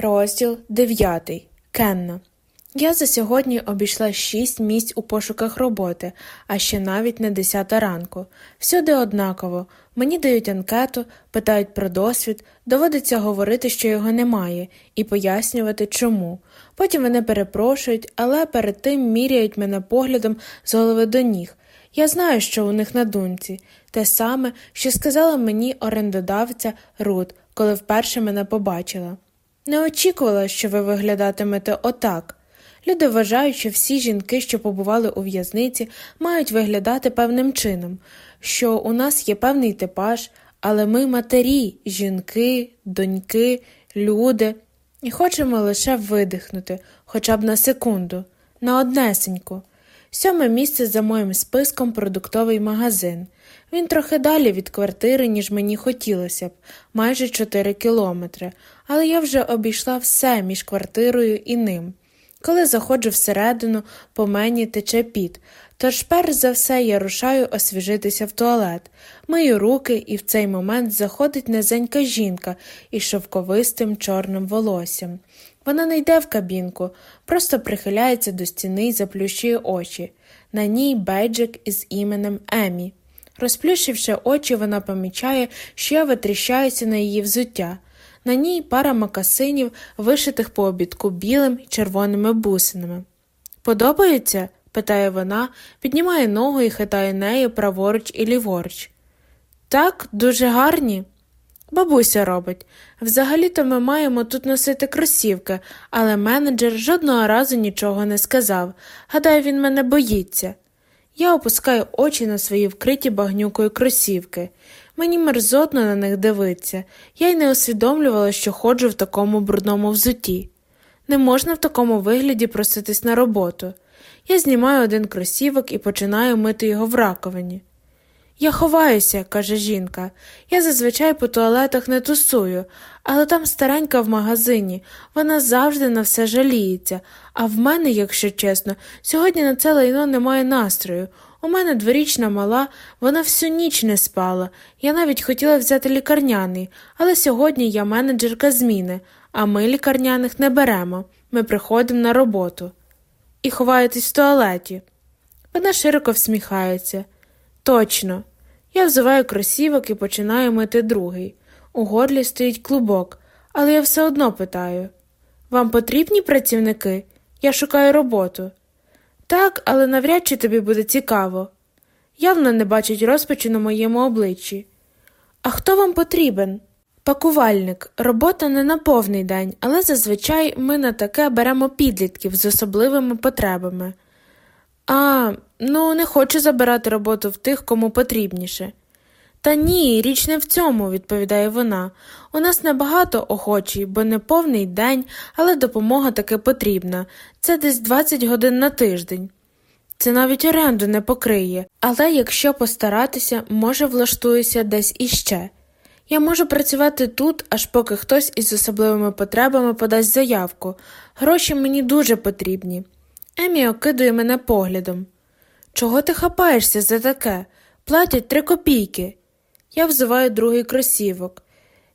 Розділ 9. Кенна. Я за сьогодні обійшла шість місць у пошуках роботи, а ще навіть не десята ранку. Всюди однаково. Мені дають анкету, питають про досвід, доводиться говорити, що його немає, і пояснювати, чому. Потім вони перепрошують, але перед тим міряють мене поглядом з голови до ніг. Я знаю, що у них на думці, те саме, що сказала мені орендодавця Рут, коли вперше мене побачила. Не очікувала, що ви виглядатимете отак. Люди вважають, що всі жінки, що побували у в'язниці, мають виглядати певним чином, що у нас є певний типаж, але ми матері, жінки, доньки, люди, і хочемо лише видихнути, хоча б на секунду, на однесеньку. Сьоме місце за моїм списком продуктовий магазин. Він трохи далі від квартири, ніж мені хотілося б, майже 4 кілометри, але я вже обійшла все між квартирою і ним. Коли заходжу всередину, по мені тече піт, тож перш за все я рушаю освіжитися в туалет, мию руки, і в цей момент заходить низенька жінка із шовковистим чорним волоссям. Вона не йде в кабінку, просто прихиляється до стіни і заплющує очі. На ній бейджик із іменем Емі. Розплющивши очі, вона помічає, що я витріщаюся на її взуття. На ній пара макасинів, вишитих по обідку білим і червоними бусинами. Подобається? питає вона, піднімає ногу і хитає нею праворуч і ліворуч. Так, дуже гарні. Бабуся робить. Взагалі-то ми маємо тут носити кросівки, але менеджер жодного разу нічого не сказав. Гадаю, він мене боїться. Я опускаю очі на свої вкриті багнюкою кросівки. Мені мерзотно на них дивитися, я й не усвідомлювала, що ходжу в такому брудному взутті. Не можна в такому вигляді проситись на роботу. Я знімаю один кросівок і починаю мити його в раковині. Я ховаюся, каже жінка. Я зазвичай по туалетах не тусую, але там старенька в магазині, вона завжди на все жаліється, а в мене, якщо чесно, сьогодні на це лайно немає настрою. У мене дворічна мала, вона всю ніч не спала. Я навіть хотіла взяти лікарняний, але сьогодні я менеджерка зміни, а ми лікарняних не беремо. Ми приходимо на роботу. І ховаєтесь в туалеті. Вона широко всміхається. Точно. Я взиваю кросівок і починаю мити другий. У горлі стоїть клубок, але я все одно питаю Вам потрібні працівники? Я шукаю роботу. Так, але навряд чи тобі буде цікаво. Явно не бачить розпачу на моєму обличчі. А хто вам потрібен? Пакувальник, робота не на повний день, але зазвичай ми на таке беремо підлітків з особливими потребами. А, ну, не хочу забирати роботу в тих, кому потрібніше. Та ні, річ не в цьому, відповідає вона. У нас небагато охочі, бо не повний день, але допомога таки потрібна. Це десь 20 годин на тиждень. Це навіть оренду не покриє, але якщо постаратися, може влаштуюся десь іще. Я можу працювати тут, аж поки хтось із особливими потребами подасть заявку. Гроші мені дуже потрібні. Емі окидує мене поглядом. Чого ти хапаєшся за таке? Платять три копійки. Я взиваю другий кросівок.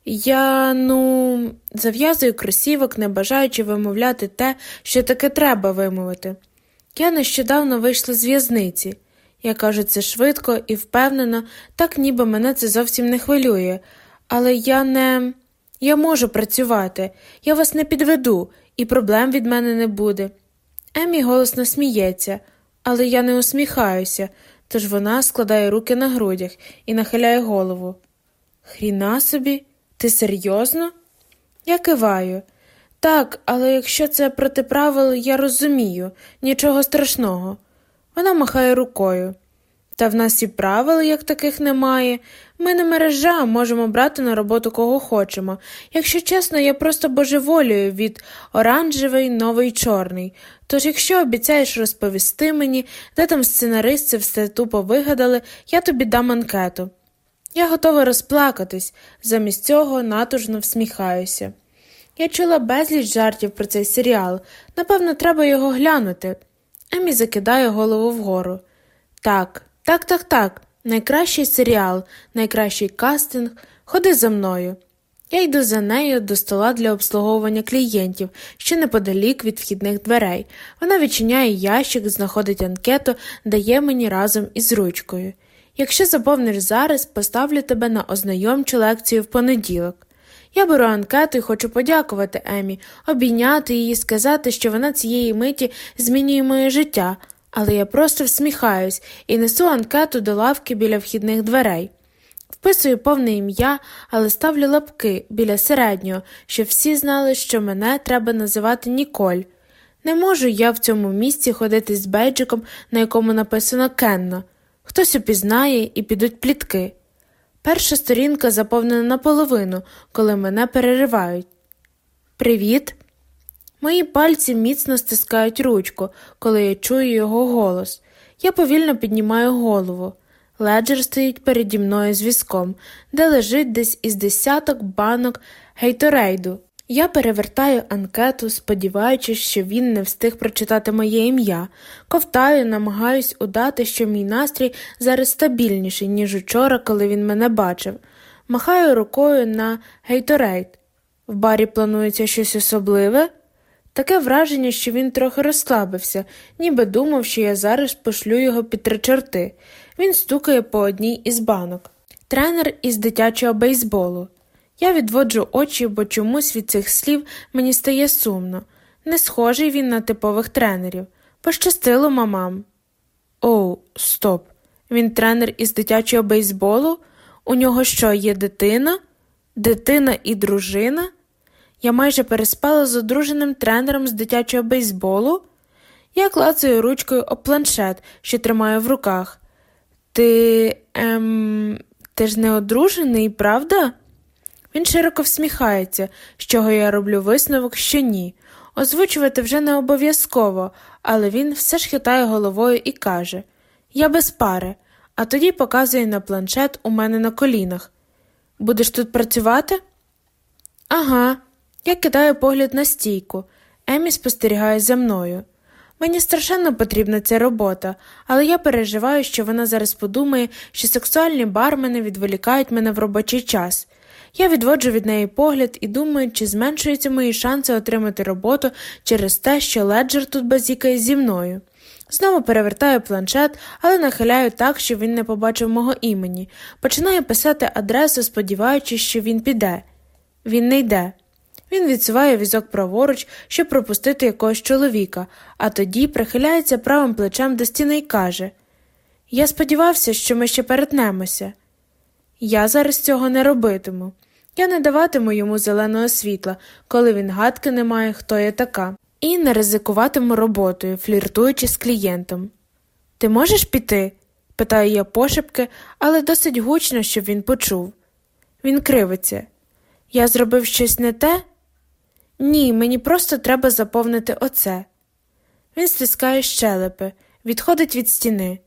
Я, ну, зав'язую кросівок, не бажаючи вимовляти те, що таке треба вимовити. Я нещодавно вийшла з в'язниці. Я кажу це швидко і впевнено, так ніби мене це зовсім не хвилює, але я не. Я можу працювати, я вас не підведу, і проблем від мене не буде. Емі голосно сміється, але я не усміхаюся, тож вона складає руки на грудях і нахиляє голову. Хріна собі, ти серйозно? Я киваю. Так, але якщо це проти правил, я розумію, нічого страшного. Вона махає рукою. Та в нас і правил, як таких немає. Ми не мережа, можемо брати на роботу кого хочемо. Якщо чесно, я просто божеволюю від оранжевий, новий чорний. Тож, якщо обіцяєш розповісти мені, де там сценаристи все тупо вигадали, я тобі дам анкету. Я готова розплакатись, замість цього натужно всміхаюся. Я чула безліч жартів про цей серіал. Напевно, треба його глянути. Емі закидає голову вгору. Так, так, так, так. Найкращий серіал, найкращий кастинг. Ходи за мною. Я йду за нею до стола для обслуговування клієнтів, що неподалік від вхідних дверей. Вона відчиняє ящик, знаходить анкету, дає мені разом із ручкою. Якщо заповниш зараз, поставлю тебе на ознайомчу лекцію в понеділок. Я беру анкету і хочу подякувати Емі, обійняти її, сказати, що вона цієї миті змінює моє життя, але я просто всміхаюсь і несу анкету до лавки біля вхідних дверей. Вписую повне ім'я, але ставлю лапки біля середнього, щоб всі знали, що мене треба називати Ніколь. Не можу я в цьому місці ходити з бейджиком, на якому написано Кенно. Хтось упізнає і підуть плітки. Перша сторінка заповнена наполовину, коли мене переривають. Привіт. Мої пальці міцно стискають ручку, коли я чую його голос. Я повільно піднімаю голову. Леджер стоїть переді мною з візком, де лежить десь із десяток банок гейторейду. Я перевертаю анкету, сподіваючись, що він не встиг прочитати моє ім'я, ковтаю, намагаюсь удати, що мій настрій зараз стабільніший, ніж учора, коли він мене бачив. Махаю рукою на Gatorade. В барі планується щось особливе. Таке враження, що він трохи розслабився, ніби думав, що я зараз пошлю його під три чорти. Він стукає по одній із банок. Тренер із дитячого бейсболу. Я відводжу очі, бо чомусь від цих слів мені стає сумно. Не схожий він на типових тренерів. Пощастило мамам. Оу, стоп. Він тренер із дитячого бейсболу? У нього що, є дитина? Дитина і дружина? Я майже переспала з одруженим тренером з дитячого бейсболу. Я клацаю ручкою об планшет, що тримаю в руках. Ти ем, ти ж не одружений, правда? Він широко всміхається, з чого я роблю висновок, що ні. Озвучувати вже не обов'язково, але він все ж хитає головою і каже Я без пари, а тоді показує на планшет у мене на колінах. Будеш тут працювати? Ага. Я кидаю погляд на стійку. Емі спостерігає за мною. Мені страшенно потрібна ця робота, але я переживаю, що вона зараз подумає, що сексуальні бармени відволікають мене в робочий час. Я відводжу від неї погляд і думаю, чи зменшуються мої шанси отримати роботу через те, що леджер тут базікає зі мною. Знову перевертаю планшет, але нахиляю так, щоб він не побачив мого імені. Починаю писати адресу, сподіваючись, що він піде. Він не йде. Він відсуває візок праворуч, щоб пропустити якогось чоловіка, а тоді прихиляється правим плечем до стіни і каже Я сподівався, що ми ще перетнемося. Я зараз цього не робитиму. Я не даватиму йому зеленого світла, коли він гадки не має, хто я така, і не ризикуватиму роботою, фліртуючи з клієнтом. Ти можеш піти? питаю я пошепки, але досить гучно, щоб він почув. Він кривиться. Я зробив щось не те? Ні, мені просто треба заповнити оце. Він стискає щелепи, відходить від стіни.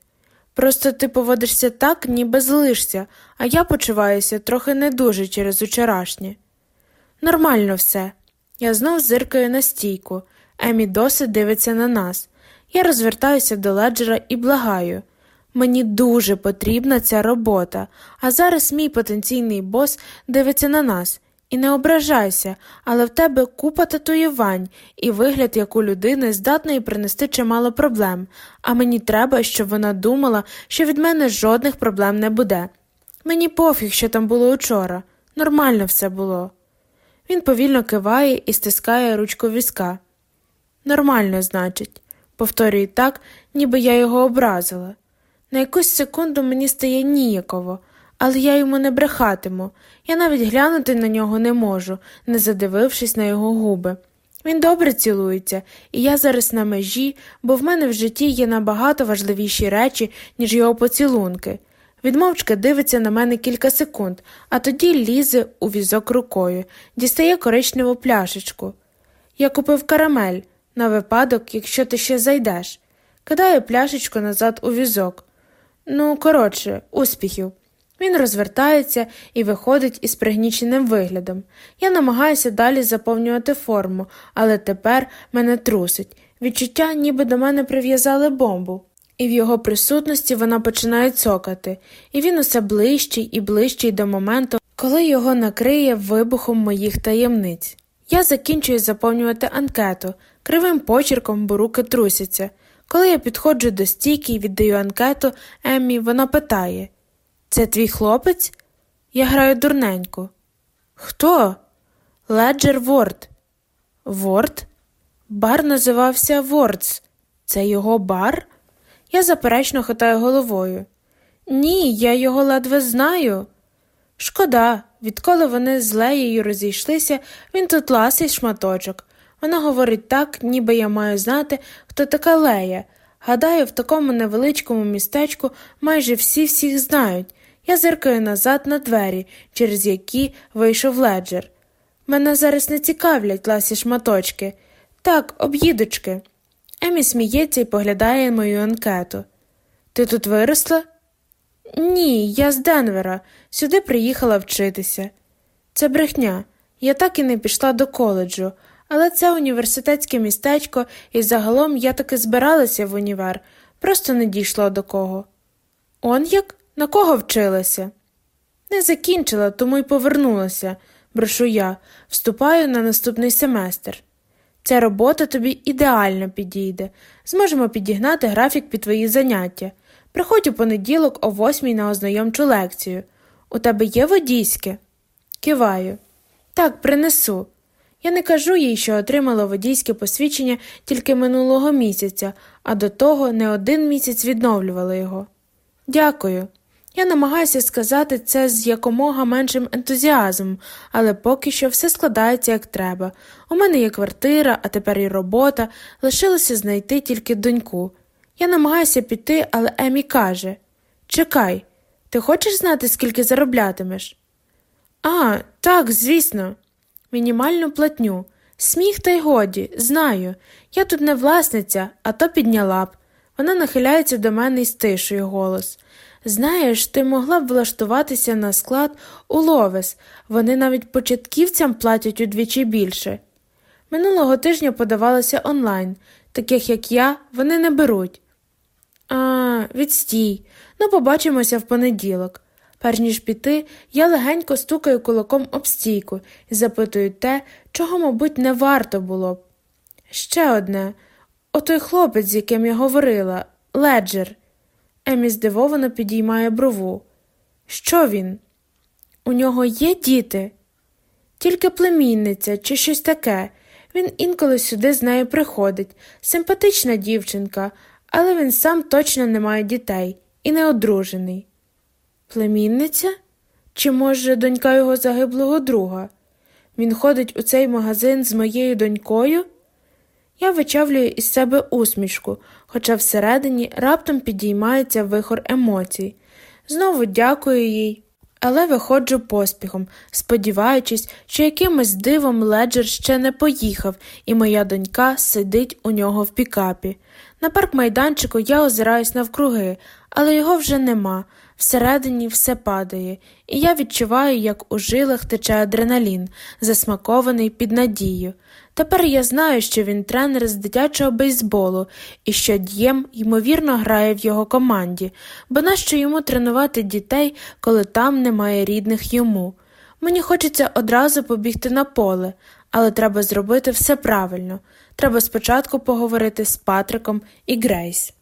Просто ти поводишся так, ніби злишся, а я почуваюся трохи не дуже через учорашнє. Нормально все. Я знов зиркаю на стійку. Емі досить дивиться на нас. Я розвертаюся до леджера і благаю. Мені дуже потрібна ця робота, а зараз мій потенційний бос дивиться на нас. І не ображайся, але в тебе купа татуювань і вигляд як у людини здатної принести чимало проблем, а мені треба, щоб вона думала, що від мене жодних проблем не буде. Мені пофіг, що там було учора. Нормально все було. Він повільно киває і стискає ручку візка. Нормально, значить, повторює так, ніби я його образила. На якусь секунду мені стає ніяково, але я йому не брехатиму. Я навіть глянути на нього не можу, не задивившись на його губи. Він добре цілується, і я зараз на межі, бо в мене в житті є набагато важливіші речі, ніж його поцілунки. Відмовчки дивиться на мене кілька секунд, а тоді лізе у візок рукою, дістає коричневу пляшечку. Я купив карамель на випадок, якщо ти ще зайдеш. Кидаю пляшечку назад у візок. Ну, коротше, успіхів. Він розвертається і виходить із пригніченим виглядом. Я намагаюся далі заповнювати форму, але тепер мене трусить. Відчуття, ніби до мене прив'язали бомбу, і в його присутності вона починає цокати, і він усе ближчий і ближчий до моменту, коли його накриє вибухом моїх таємниць. Я закінчую заповнювати анкету кривим почерком, бо руки трусяться. Коли я підходжу до стійки і віддаю анкету Еммі, вона питає Це твій хлопець? Я граю дурненьку. Хто? Леджер Ворд. Ворд? Бар називався Вордс. Це його бар? Я заперечно хитаю головою. Ні, я його ледве знаю. Шкода, відколи вони з Леєю розійшлися, він тут ласий шматочок. Вона говорить так, ніби я маю знати, хто така Лея. Гадаю, в такому невеличкому містечку майже всі всіх знають. Я зиркаю назад на двері, через які вийшов леджер. Мене зараз не цікавлять ласі шматочки. Так, об'їдочки. Емі сміється і поглядає мою анкету. Ти тут виросла? Ні, я з Денвера. Сюди приїхала вчитися. Це брехня. Я так і не пішла до коледжу, але це університетське містечко, і загалом я таки збиралася в універ, просто не дійшло до кого. Он як? На кого вчилася? Не закінчила, тому й повернулася, брошу я, вступаю на наступний семестр. Ця робота тобі ідеально підійде. Зможемо підігнати графік під твої заняття. Приходь у понеділок о восьмій на ознайомчу лекцію. У тебе є водійське? Киваю. Так, принесу. Я не кажу їй, що отримала водійське посвідчення тільки минулого місяця, а до того не один місяць відновлювала його. Дякую. Я намагаюся сказати це з якомога меншим ентузіазмом, але поки що все складається як треба. У мене є квартира, а тепер і робота, лишилося знайти тільки доньку. Я намагаюся піти, але Емі каже Чекай, ти хочеш знати, скільки зароблятимеш? А, так, звісно. Мінімальну платню. Сміх, та й годі, знаю. Я тут не власниця, а то підняла б. Вона нахиляється до мене і стишує голос. Знаєш, ти могла б влаштуватися на склад у Ловес, вони навіть початківцям платять удвічі більше. Минулого тижня подавалося онлайн, таких як я, вони не беруть. А, відстій. Ну, побачимося в понеділок. Перш ніж піти, я легенько стукаю кулаком об стійку і запитую те, чого, мабуть, не варто було б. Ще одне отой хлопець, з яким я говорила, леджер. Емі здивовано підіймає брову. Що він? У нього є діти? Тільки племінниця чи щось таке. Він інколи сюди з нею приходить. Симпатична дівчинка, але він сам точно не має дітей і не одружений. Племінниця? Чи, може, донька його загиблого друга? Він ходить у цей магазин з моєю донькою? Я вичавлюю із себе усмішку, хоча всередині раптом підіймається вихор емоцій. Знову дякую їй, але виходжу поспіхом, сподіваючись, що якимось дивом леджер ще не поїхав, і моя донька сидить у нього в пікапі. На парк майданчику я озираюсь навкруги, але його вже нема. Всередині все падає, і я відчуваю, як у жилах тече адреналін, засмакований під надію. Тепер я знаю, що він тренер з дитячого бейсболу і що Д'єм, ймовірно, грає в його команді, бо нащо йому тренувати дітей, коли там немає рідних йому. Мені хочеться одразу побігти на поле, але треба зробити все правильно. Треба спочатку поговорити з Патриком і Грейс.